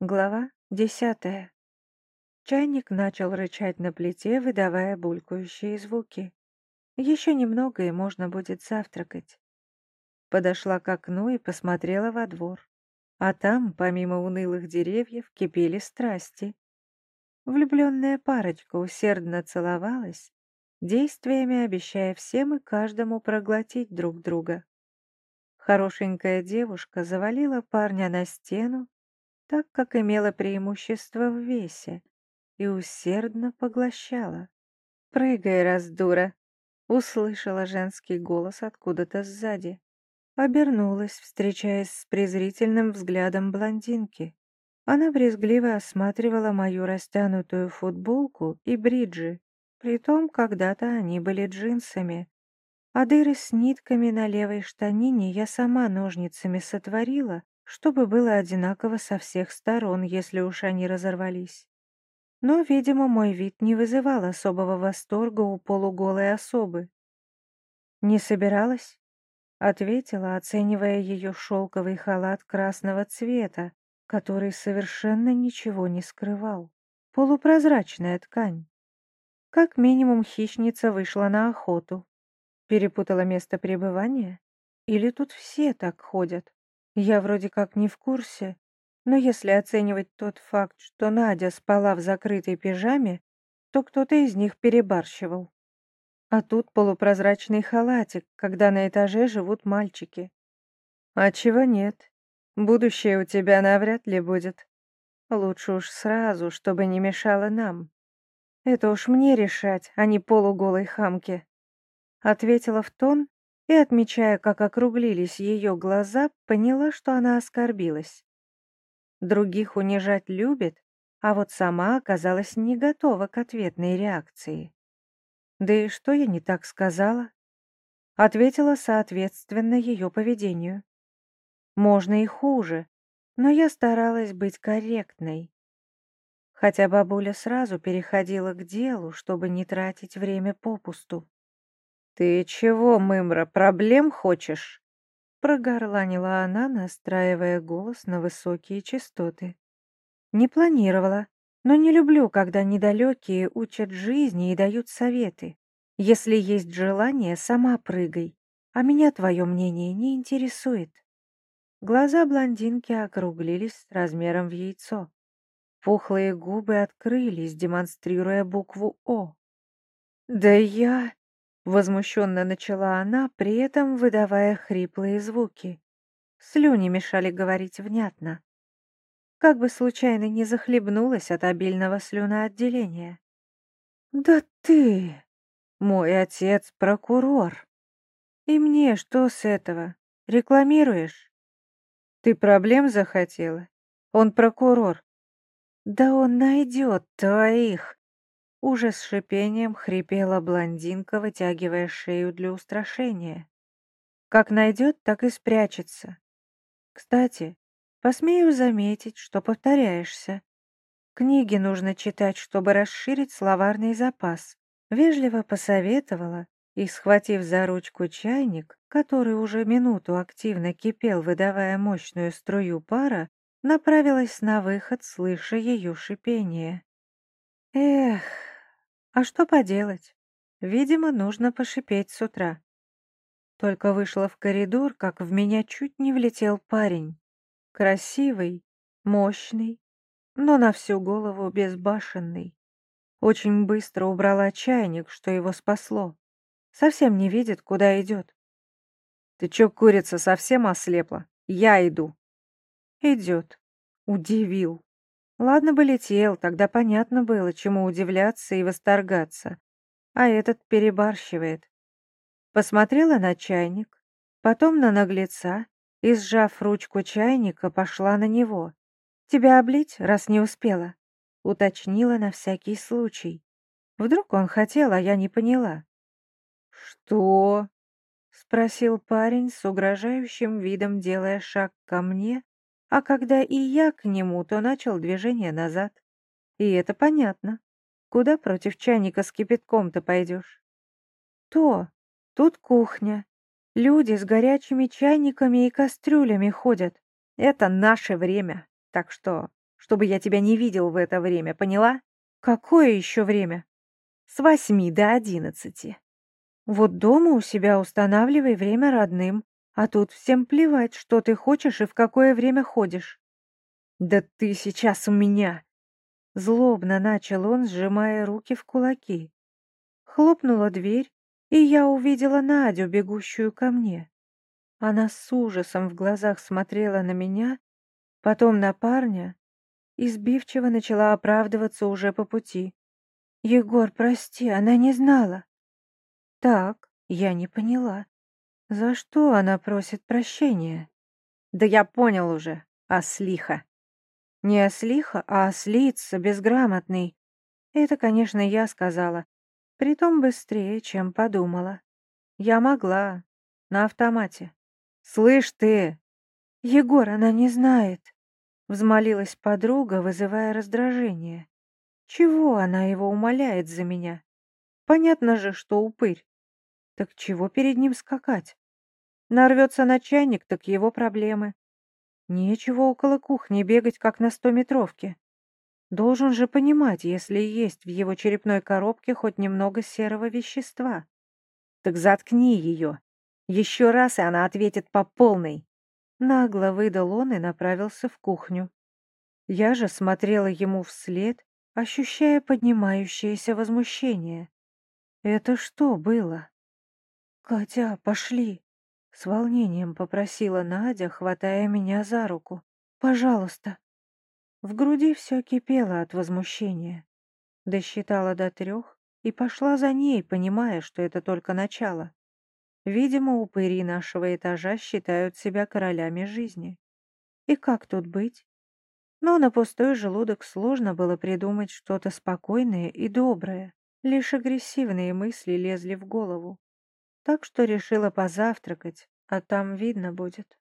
Глава десятая. Чайник начал рычать на плите, выдавая булькающие звуки. Еще немного, и можно будет завтракать. Подошла к окну и посмотрела во двор. А там, помимо унылых деревьев, кипели страсти. Влюбленная парочка усердно целовалась, действиями обещая всем и каждому проглотить друг друга. Хорошенькая девушка завалила парня на стену, так как имела преимущество в весе, и усердно поглощала. «Прыгай, раздура!» — услышала женский голос откуда-то сзади. Обернулась, встречаясь с презрительным взглядом блондинки. Она брезгливо осматривала мою растянутую футболку и бриджи, притом когда-то они были джинсами. А дыры с нитками на левой штанине я сама ножницами сотворила, чтобы было одинаково со всех сторон, если уж они разорвались. Но, видимо, мой вид не вызывал особого восторга у полуголой особы. «Не собиралась?» — ответила, оценивая ее шелковый халат красного цвета, который совершенно ничего не скрывал. Полупрозрачная ткань. Как минимум хищница вышла на охоту. Перепутала место пребывания? Или тут все так ходят? Я вроде как не в курсе, но если оценивать тот факт, что Надя спала в закрытой пижаме, то кто-то из них перебарщивал. А тут полупрозрачный халатик, когда на этаже живут мальчики. А чего нет? Будущее у тебя навряд ли будет. Лучше уж сразу, чтобы не мешало нам. Это уж мне решать, а не полуголой хамке. Ответила в тон и, отмечая, как округлились ее глаза, поняла, что она оскорбилась. Других унижать любит, а вот сама оказалась не готова к ответной реакции. Да и что я не так сказала? Ответила соответственно ее поведению. Можно и хуже, но я старалась быть корректной. Хотя бабуля сразу переходила к делу, чтобы не тратить время попусту. «Ты чего, Мымра, проблем хочешь?» Прогорланила она, настраивая голос на высокие частоты. «Не планировала, но не люблю, когда недалекие учат жизни и дают советы. Если есть желание, сама прыгай, а меня твое мнение не интересует». Глаза блондинки округлились размером в яйцо. Пухлые губы открылись, демонстрируя букву «О». «Да я...» Возмущенно начала она, при этом выдавая хриплые звуки. Слюни мешали говорить внятно. Как бы случайно не захлебнулась от обильного слюноотделения. «Да ты! Мой отец прокурор! И мне что с этого? Рекламируешь? Ты проблем захотела? Он прокурор. Да он найдет твоих!» Уже с шипением хрипела блондинка, вытягивая шею для устрашения. Как найдет, так и спрячется. Кстати, посмею заметить, что повторяешься. Книги нужно читать, чтобы расширить словарный запас. Вежливо посоветовала и, схватив за ручку чайник, который уже минуту активно кипел, выдавая мощную струю пара, направилась на выход, слыша ее шипение. Эх, а что поделать? Видимо, нужно пошипеть с утра. Только вышла в коридор, как в меня чуть не влетел парень. Красивый, мощный, но на всю голову безбашенный. Очень быстро убрала чайник, что его спасло. Совсем не видит, куда идет. «Ты чё, курица, совсем ослепла? Я иду». «Идет». Удивил. Ладно бы летел, тогда понятно было, чему удивляться и восторгаться. А этот перебарщивает. Посмотрела на чайник, потом на наглеца и, сжав ручку чайника, пошла на него. «Тебя облить, раз не успела?» Уточнила на всякий случай. Вдруг он хотел, а я не поняла. «Что?» — спросил парень с угрожающим видом, делая шаг ко мне а когда и я к нему, то начал движение назад. И это понятно. Куда против чайника с кипятком-то пойдешь? То. Тут кухня. Люди с горячими чайниками и кастрюлями ходят. Это наше время. Так что чтобы я тебя не видел в это время, поняла? Какое еще время? С восьми до одиннадцати. Вот дома у себя устанавливай время родным, а тут всем плевать, что ты хочешь и в какое время ходишь. Да ты сейчас у меня. Злобно начал он, сжимая руки в кулаки. Хлопнула дверь, и я увидела Надю, бегущую ко мне. Она с ужасом в глазах смотрела на меня, потом на парня, и сбивчиво начала оправдываться уже по пути. «Егор, прости, она не знала». «Так, я не поняла. За что она просит прощения?» «Да я понял уже, ослиха». «Не ослиха, а ослица, безграмотный. Это, конечно, я сказала. Притом быстрее, чем подумала. Я могла. На автомате. «Слышь ты!» «Егор, она не знает», — взмолилась подруга, вызывая раздражение. «Чего она его умоляет за меня? Понятно же, что упырь. Так чего перед ним скакать? Нарвется на чайник, так его проблемы. Нечего около кухни бегать, как на стометровке. Должен же понимать, если есть в его черепной коробке хоть немного серого вещества. Так заткни ее. Еще раз, и она ответит по полной. Нагло выдал он и направился в кухню. Я же смотрела ему вслед, ощущая поднимающееся возмущение. Это что было? «Катя, пошли!» С волнением попросила Надя, хватая меня за руку. «Пожалуйста!» В груди все кипело от возмущения. Досчитала до трех и пошла за ней, понимая, что это только начало. Видимо, упыри нашего этажа считают себя королями жизни. И как тут быть? Но на пустой желудок сложно было придумать что-то спокойное и доброе. Лишь агрессивные мысли лезли в голову. Так что решила позавтракать, а там видно будет.